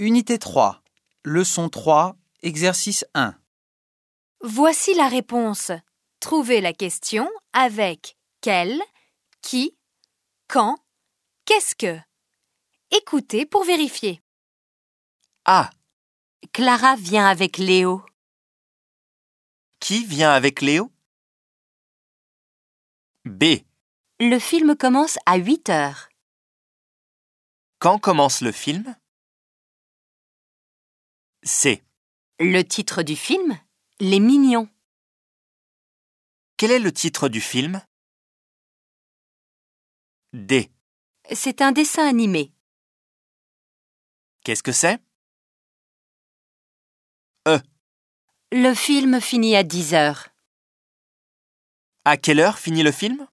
Unité 3. Leçon 3. Exercice 1. Voici la réponse. Trouvez la question avec quel, qui, quand, qu'est-ce que. Écoutez pour vérifier. A. Clara vient avec Léo. Qui vient avec Léo? B. Le film commence à 8 heures. Quand commence le film? C. Le titre du film Les Mignons. Quel est le titre du film? D. C'est un dessin animé. Qu'est-ce que c'est? Le film finit à 10 heures. À quelle heure finit le film?